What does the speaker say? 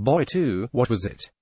Boy 2, what was it?